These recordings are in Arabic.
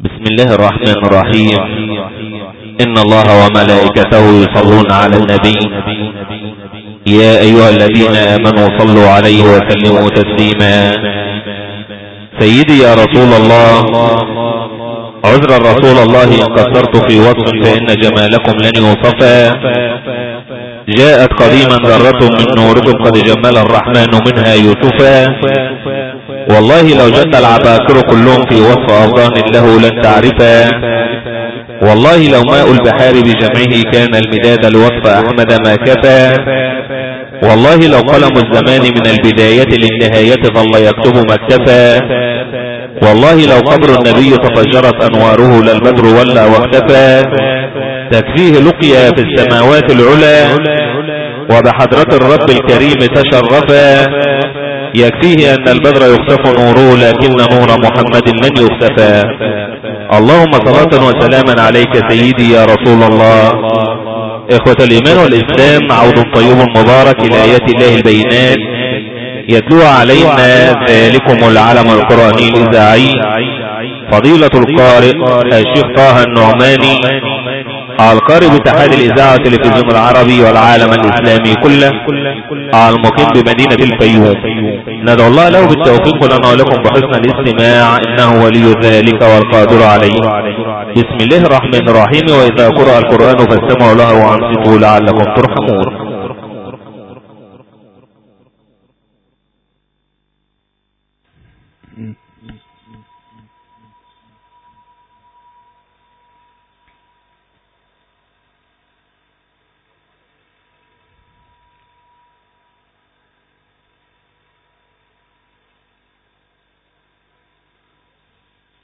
بسم الله الرحمن الرحيم. إن الله وملائكته يصلون على النبي. يا أيها الذين آمنوا صلوا عليه وسلموا تسليما. سيدي يا رسول الله. عذر رسول الله إن قصرت في وصف فإن جمالكم لن يوصفا. جاءت قديما ذرة من نوركم قد جمل الرحمن منها يوسفا. والله لو جد العباكر كلهم في وصف أفضان له لن تعرفا. والله لو ماء البحار بجمعه كان المداد لوصف أحمد ما كفى. والله لو قلم الزمان من البداية للنهاية ظل يكتب ما اكتفى. والله لو قبر النبي تفجرت أنواره للبدر ولا واختفى. تكفيه لقيا في السماوات العلا وبحضرة الرب الكريم تشرفا. يكفيه أن البدر يخسف نوره لكن نور محمد لن يخسفا اللهم صلاة وسلاما عليك سيدي يا رسول الله. إخوة الإيمان والإسلام عود طيب مبارك إلى آيات الله البينات. يتلو علينا ذلكم العلم القرآني الإذاعي. فضيلة القارئ الشيخ طه النعماني. القارئ باتحاد الإذاعة والتلفزيون العربي والعالم الإسلامي كله. المقيم بمدينة الفيوم. ندعو الله له بالتوفيق لنا ولكم بحسن الاستماع. إنه ولي ذلك والقادر عليه. بسم الله الرحمن الرحيم. وإذا قرأ القرآن فاستمعوا له وأنصتوا لعلكم ترحمون.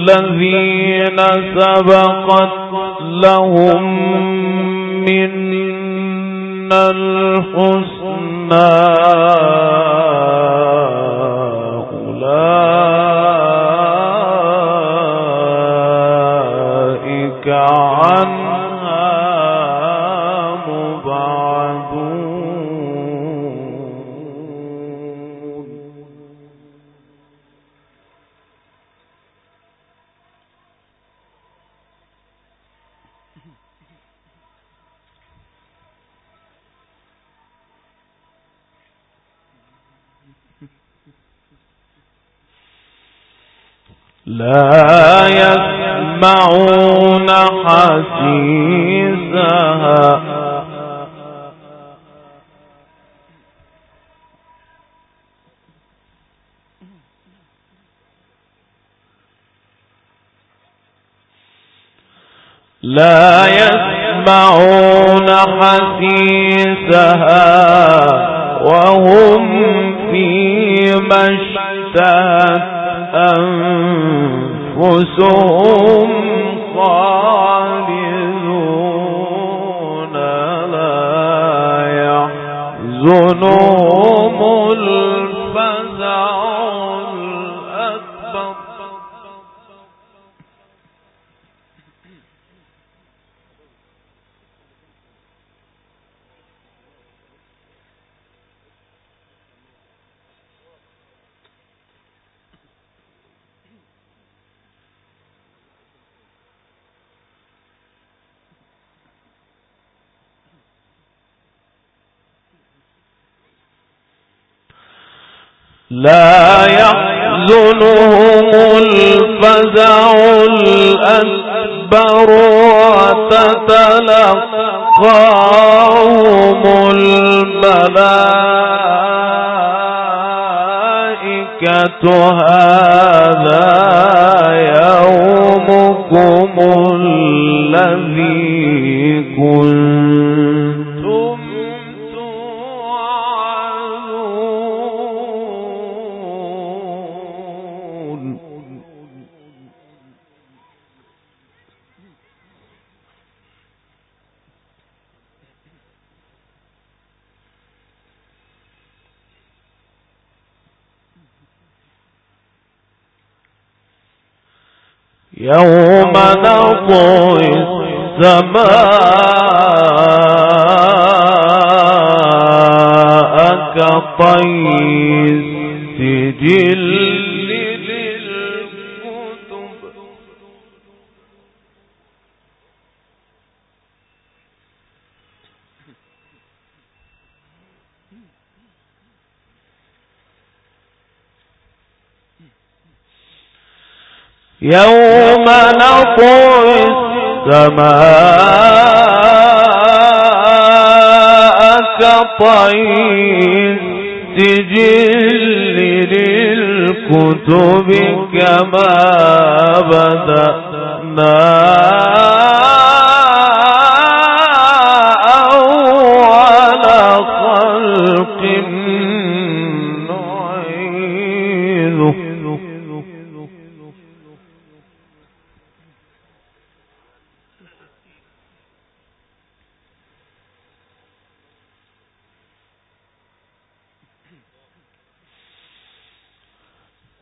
الذين سبقت لهم من الحسنى لا يسمعون حسيسها. لا يسمعون حسيسها وهم فيما اشتهت أنفسهم خالدون لا يحزنهم لا يحزنهم الفزع الأكبر وتتلقاهم الملائكة يوم نطوي السماء كطي السجل يوم نطوي السماء كطي السجل للكتب كما بدأنا.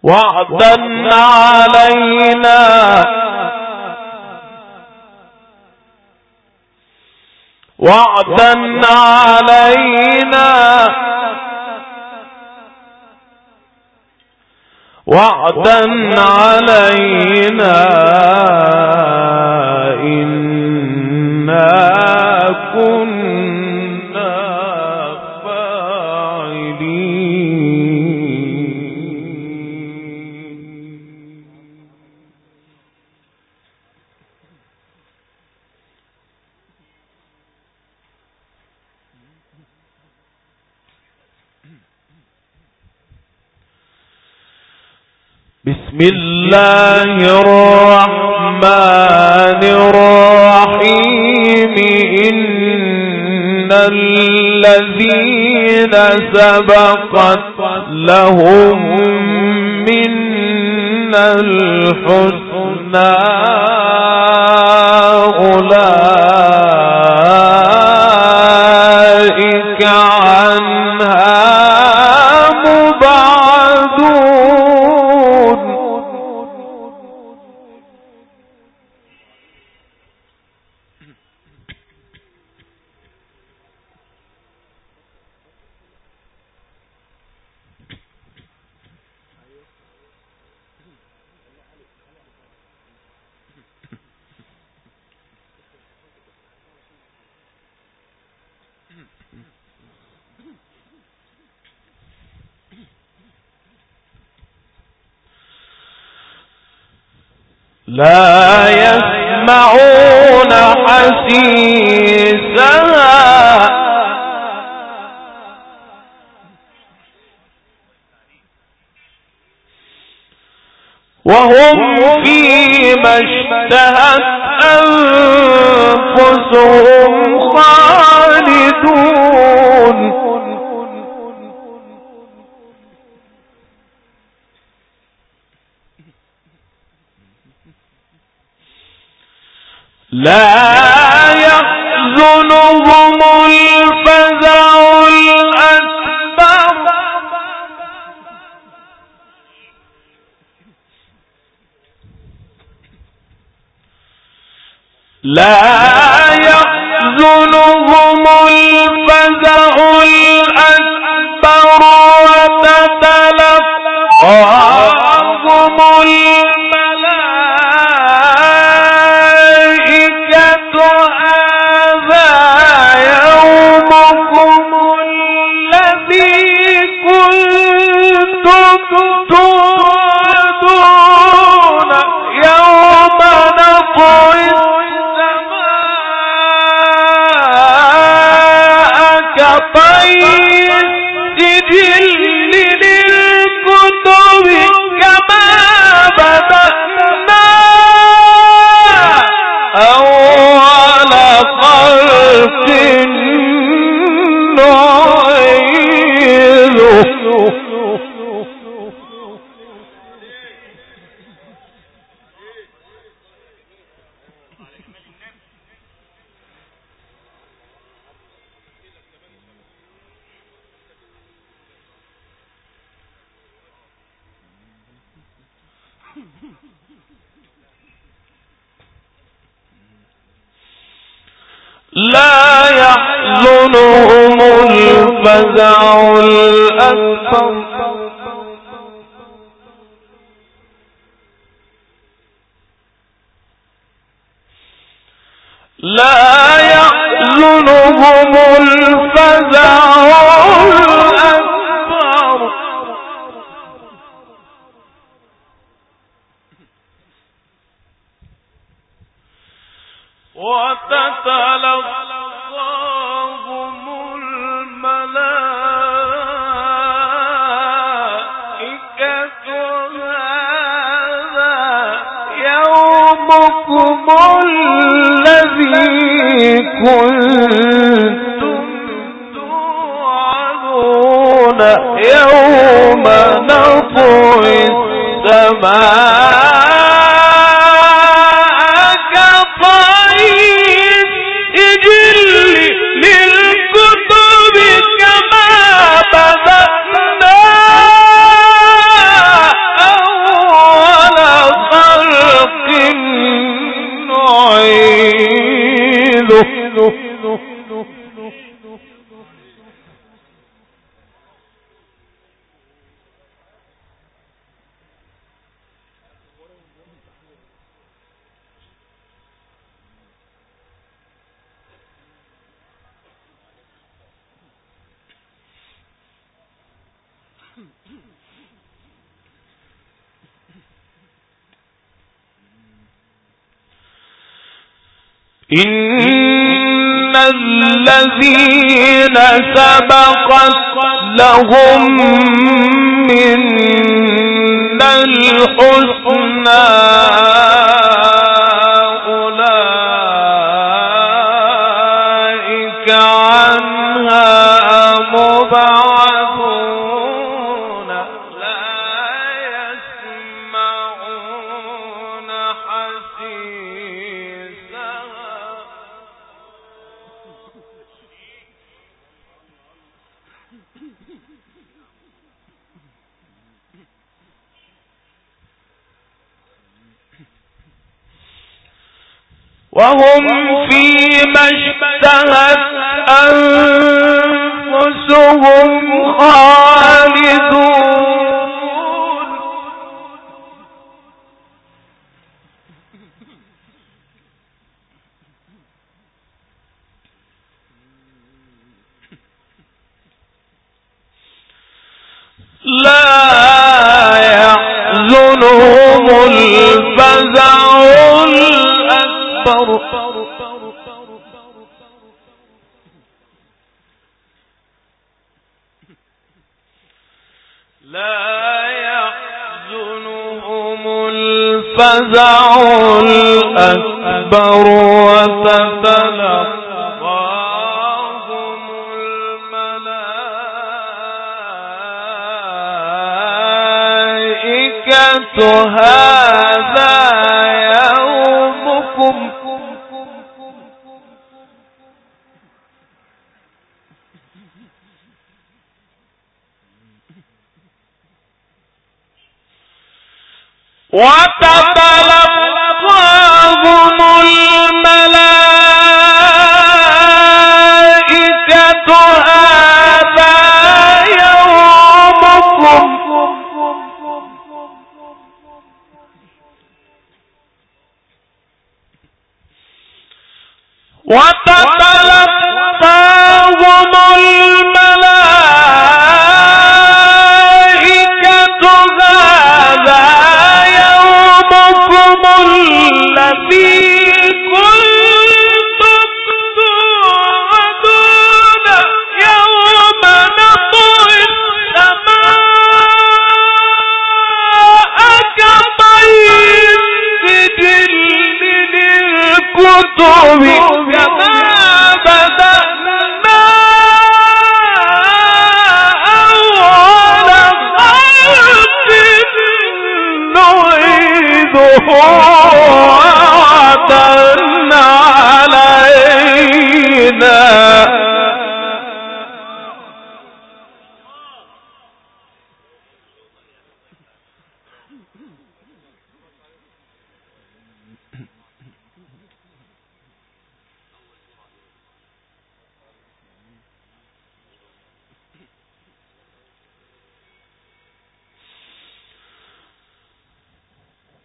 وعدا علينا. وعدا علينا. وعدا علينا. إنا كنا الله الرحمن الرحيم. إن الذين سبقت لهم من الحسنى. لا يسمعون حسيسها وهم فيما اشتهت أنفسهم خالدون. لا يحزنهم الفزع الأكبر. لا لا يحزنهم الفزع الأكبر. إن الذين سبقت لهم من الحسنى قلت هذا يومكم.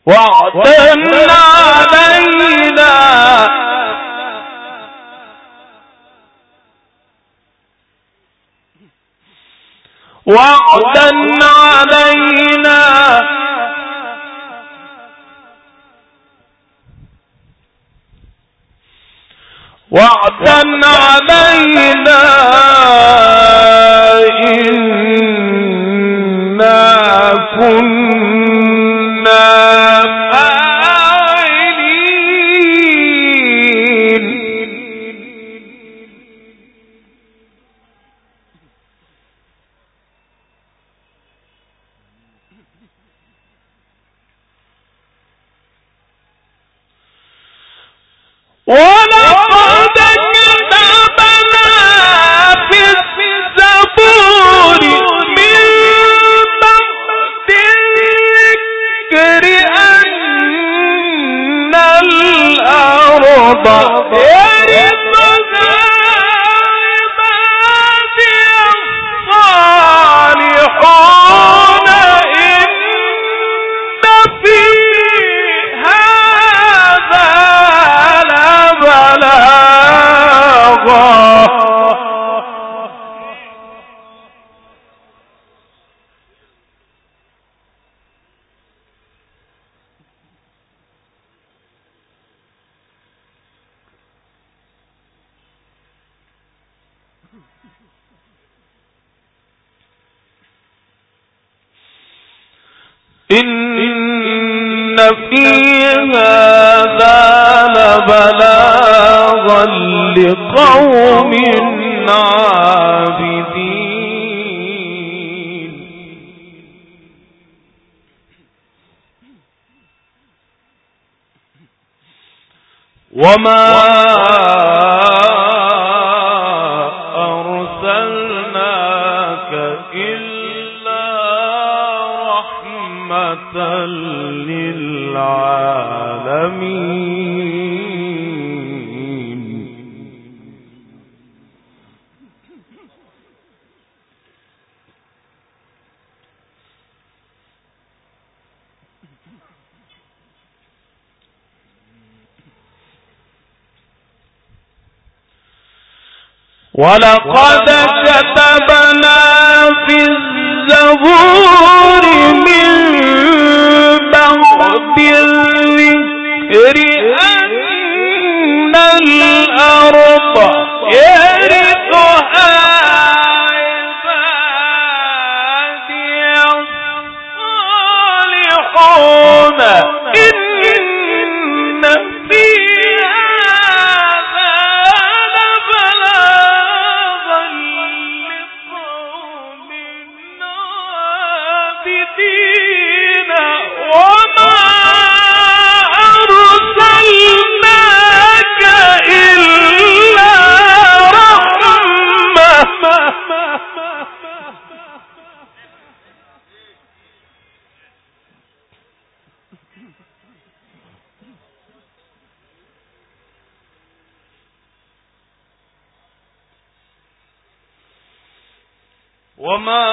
وعدا علينا وعدا علينا وعدا إن في هذا لبلاغا لقوم عابدين. وما ولقد كتبنا في الزبور وما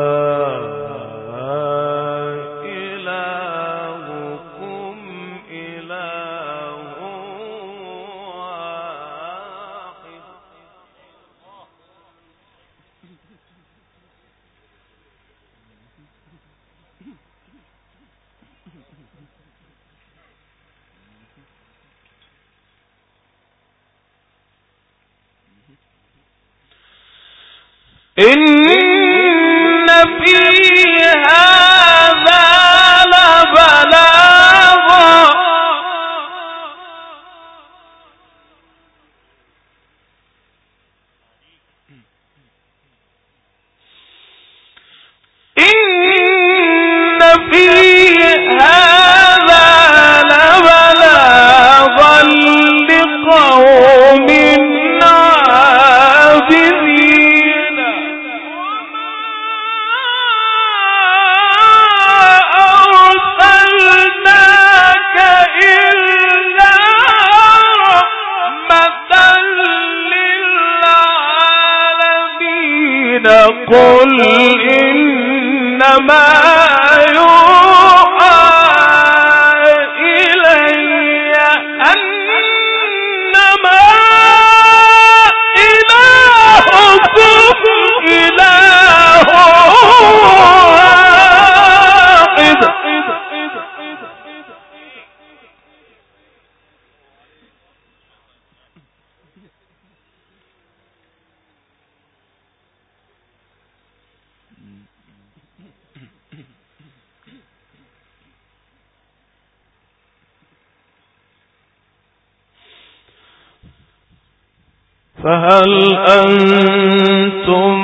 فهل أنتم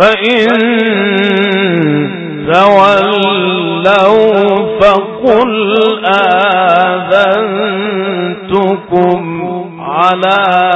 فإن تولوا فقل آذنتكم على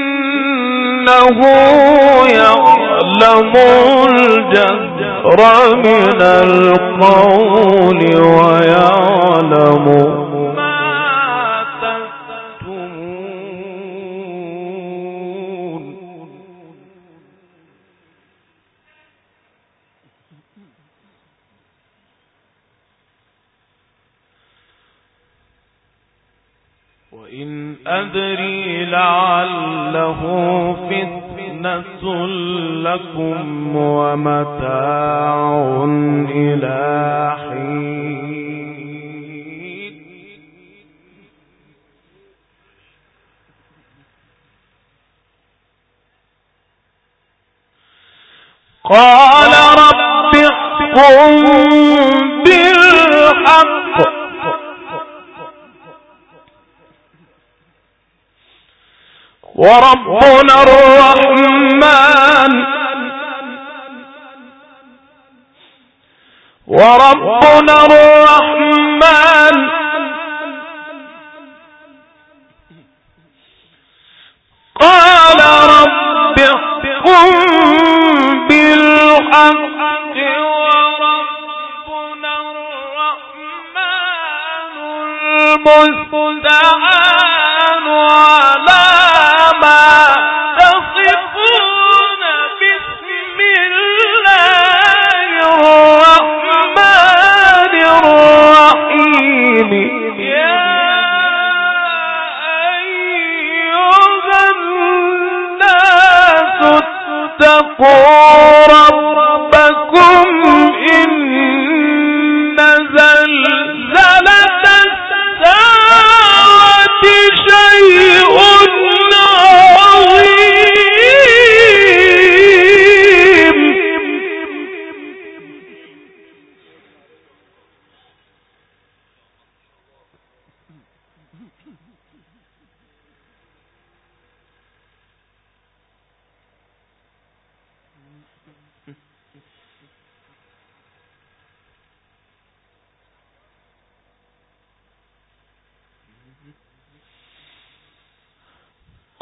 إنه يعلم الجهر من القول ويعلم போ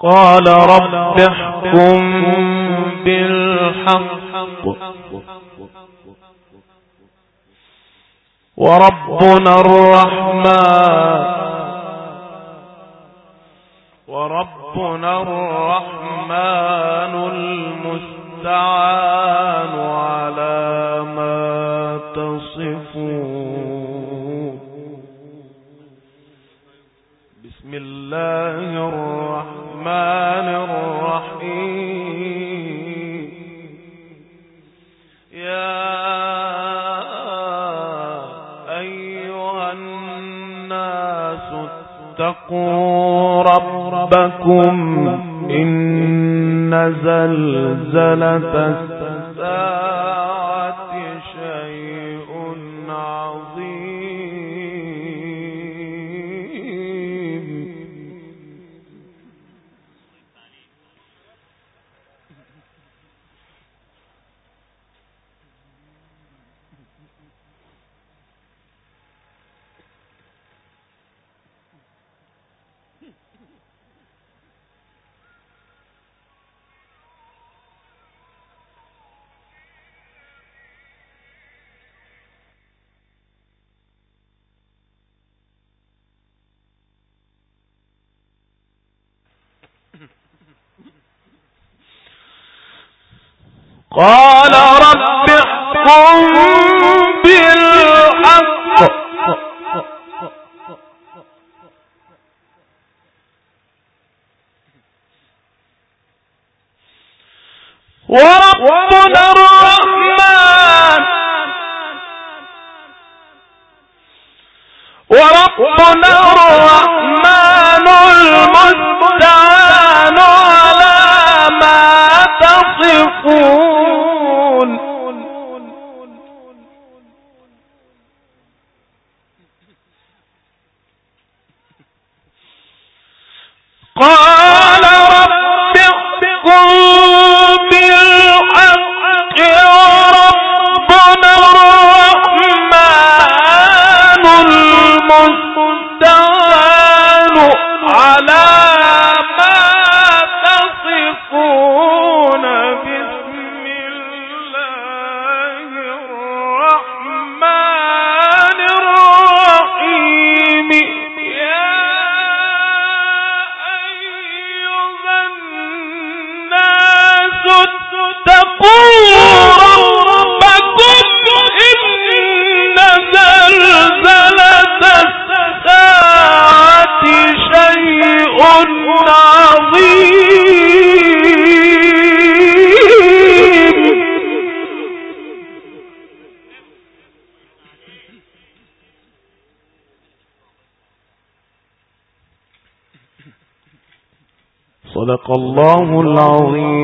قال رب احكم بالحق. وربنا الرحمن. وربنا الرحمن المستعان على ما تصفون. بسم الله اتقوا ربكم إن زلزلة قال رب احكم بالحق. وربنا الرحمن. وربنا الرحمن المستعان على ما تصفون. صدق الله العظيم.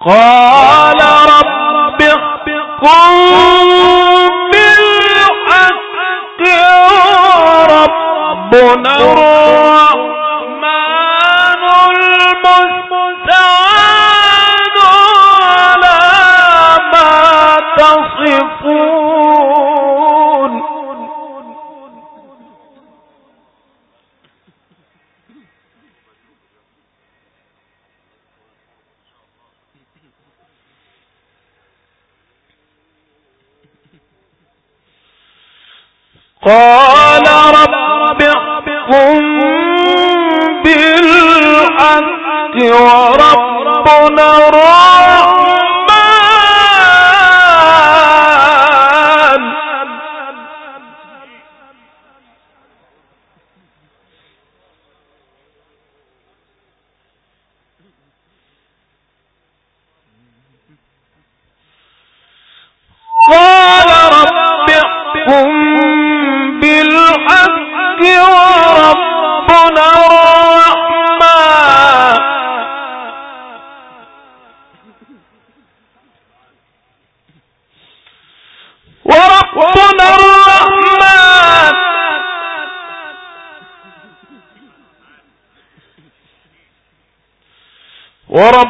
قال رب احكم بالحق وربنا وربنا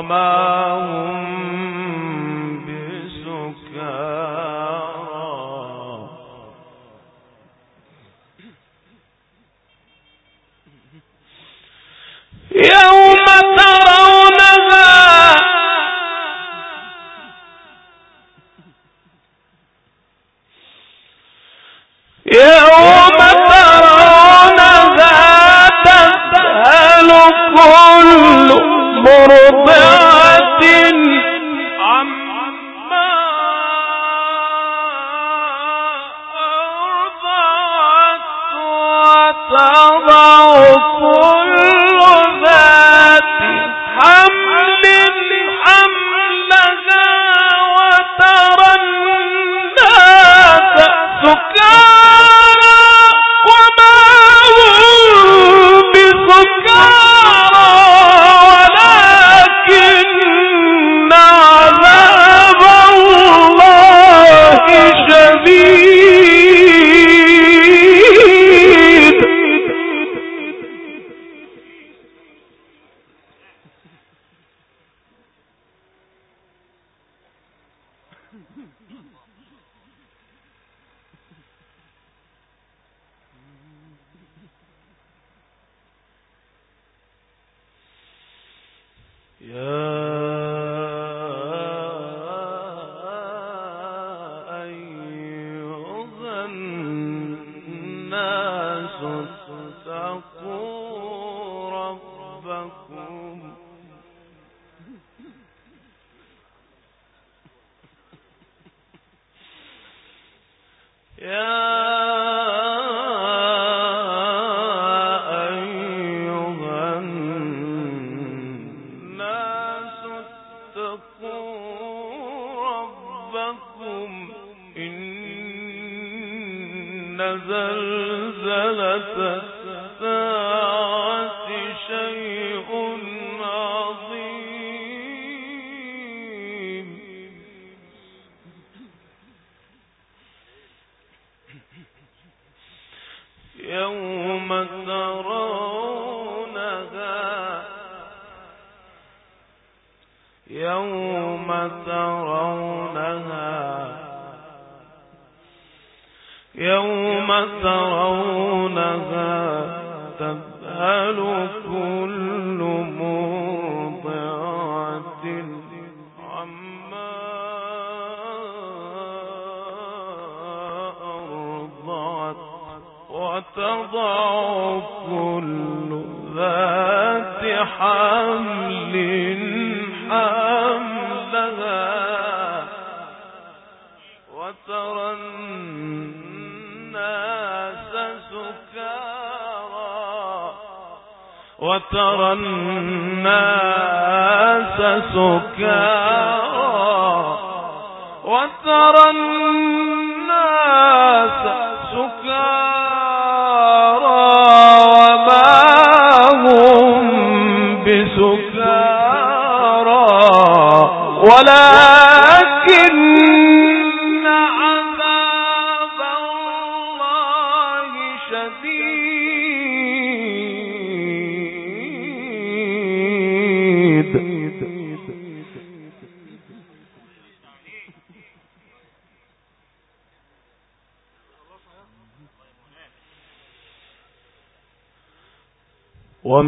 وما هم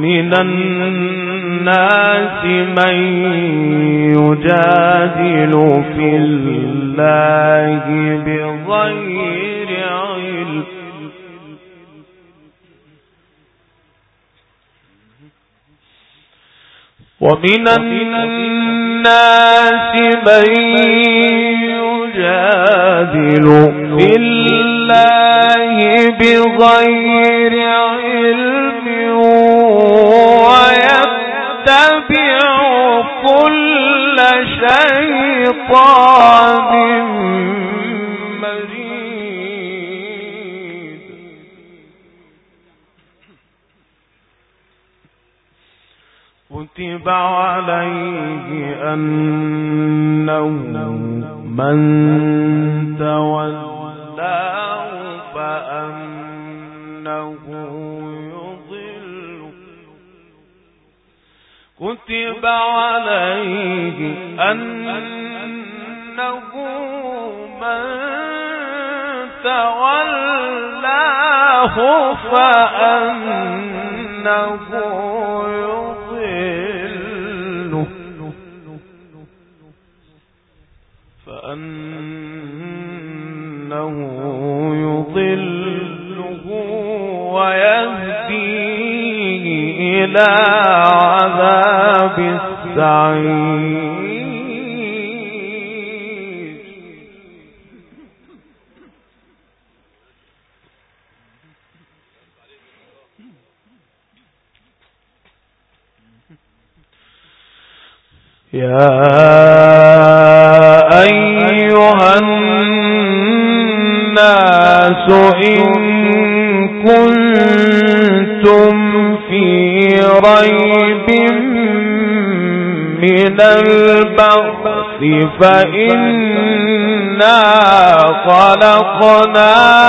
ومن الناس من يجادل في الله بغير علم. ومن الناس من يجادل في الله بغير شيطان كتب عليه أنه من تولاه فأنه يضل. كتب عليه أنه فأنه يضل. فأنه يضله ويهديه إلى عذاب السعير. يا أيها الناس إن كنتم في ريب من البعث فإنا خلقناكم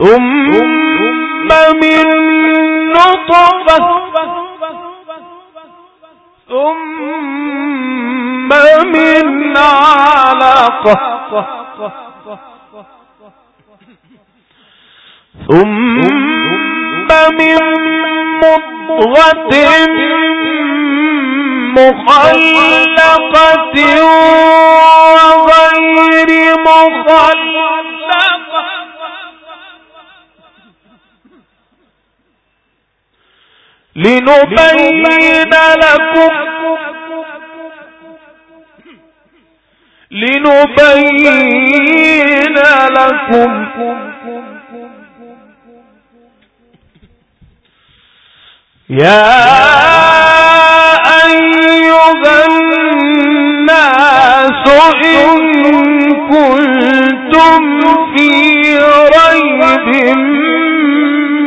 ثم من نطفة ثم من علقة ثم من مضغة مخلقة وغير مخلقة لنبين لكم لنبين لكم يا أيها الناس إن كنتم في ريب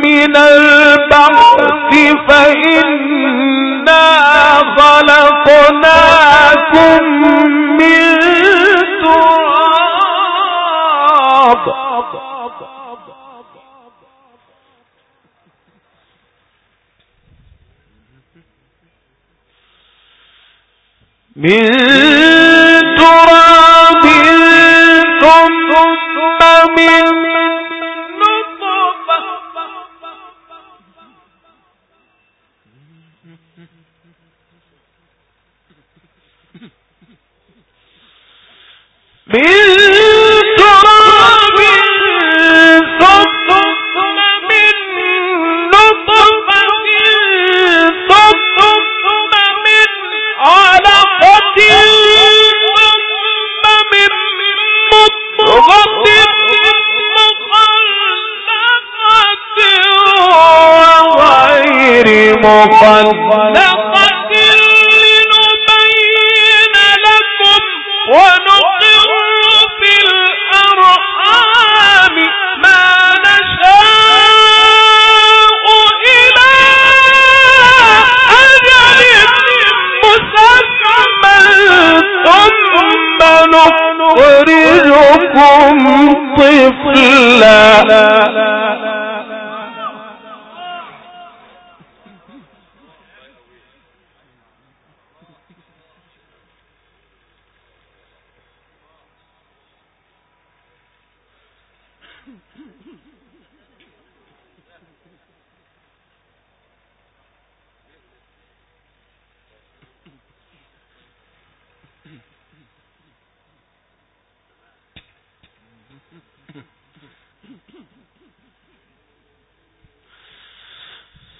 من البعث فإنا خلقناكم من تراب. من من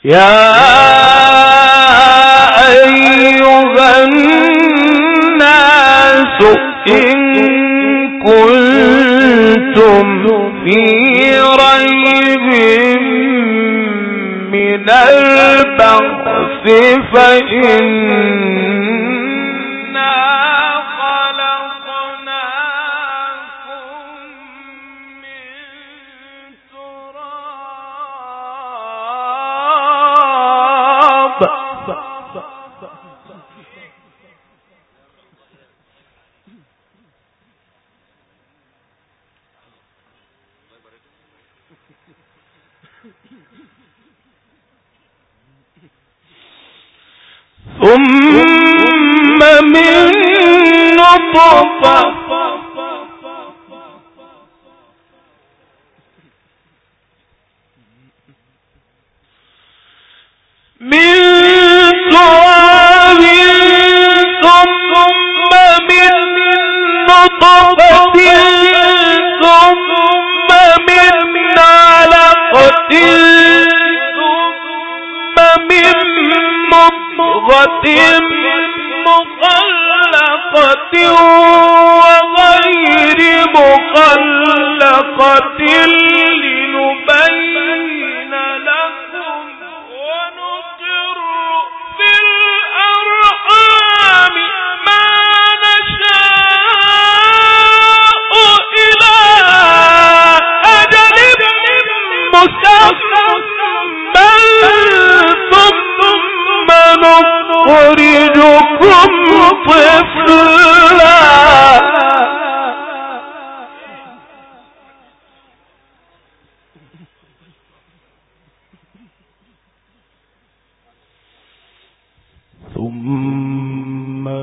Yeah.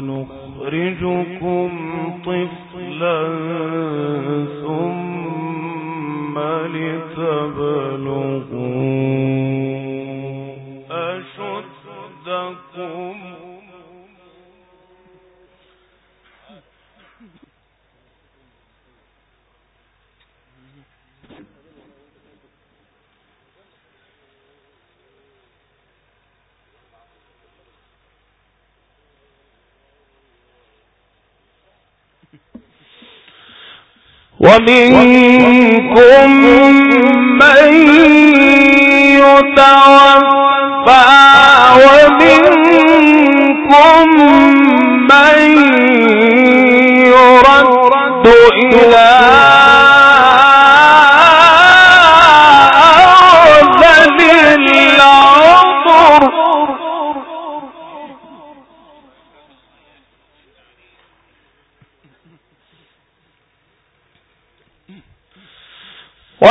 ونخرجكم طفلا. ومنكم من يتوفى ومنكم من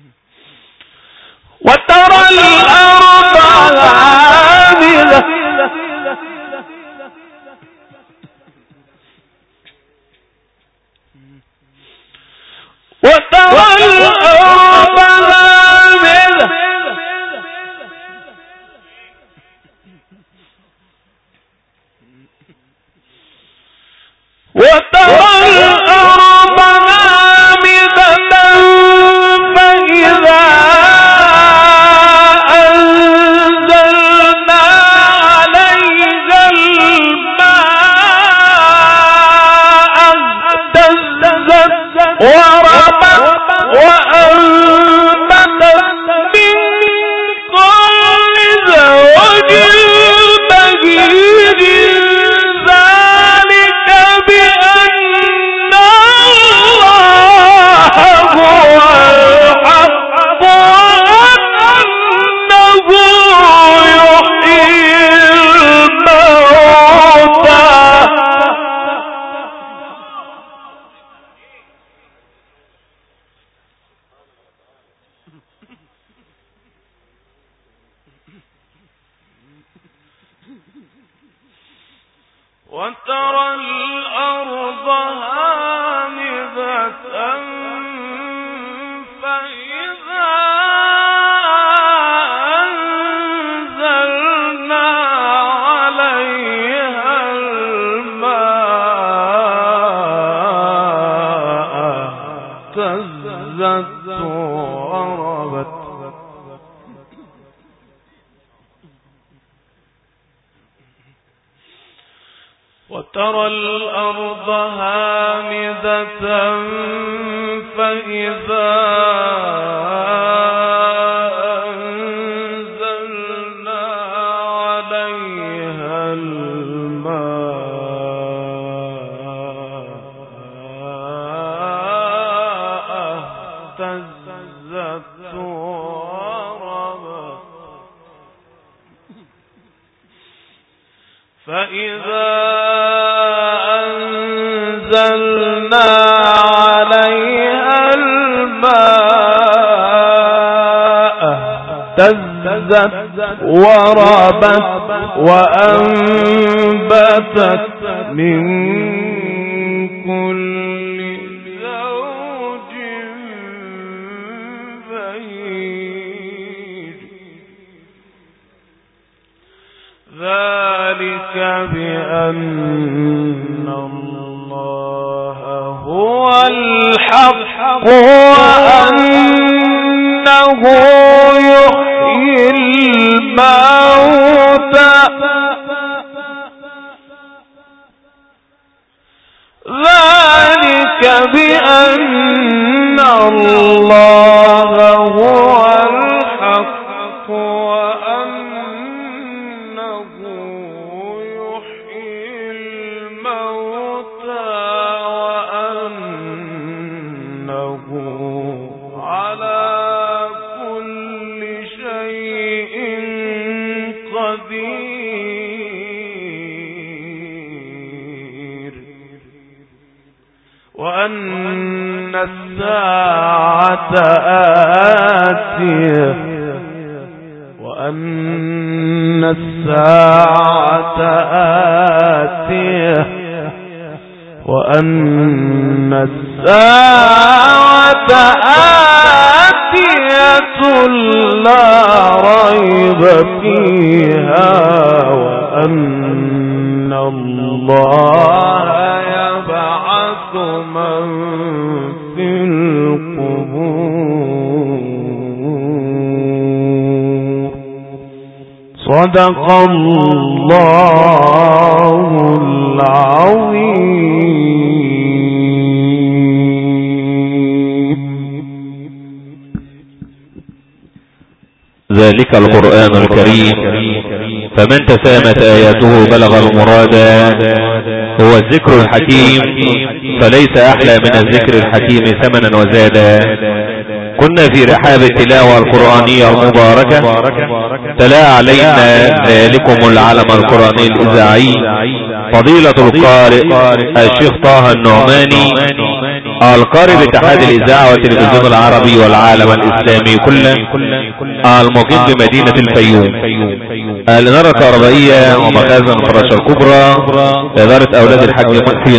Mm-hmm. اهتزت وربت. وترى الأرض هامدة اهتزت وربت وأنبتت من صدق الله العظيم. ذلك القرآن الكريم. فمن تسامت آياته بلغ المراد. هو الذكر الحكيم. فليس أحلى من الذكر الحكيم ثمنا وزادا. كنا في رحاب التلاوة القرآنية المباركة. تلا علينا ذلكم العلم القرآني الإذاعي فضيلة القارئ الشيخ طه النعماني القارئ باتحاد الإذاعة والتلفزيون العربي والعالم الإسلامي كله المقيم بمدينة الفيوم. الإدارة الكهربائية ومخازن الفراشة الكبرى إدارة أولاد الحاج محسن